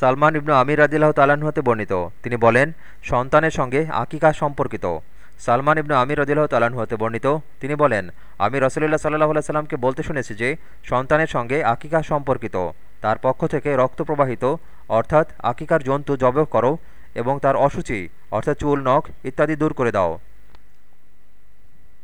সালমান ইবনু আমির রাজিল্লাহ তালাহ হতে বর্ণিত। তিনি বলেন, সন্তানের সঙ্গে আকিকা সম্পর্কিত। সালমান ইবনু আমির রদিল্লাহ তালাহ হতে বর্ণিত। তিনি বলেন, আমি রসুল্লাহ সাল্লাহ সাল্লামকে বলতে শুনেছি যে, সন্তানের সঙ্গে আকিকা সম্পর্কিত। তার পক্ষ থেকে রক্ত প্রবাহিত, অর্থাৎ আকিকার জন্তু জবহ করো এবং তার অসুচি, অর্থাৎ চুল, নখ ইত্যাদি দূর করে দাও।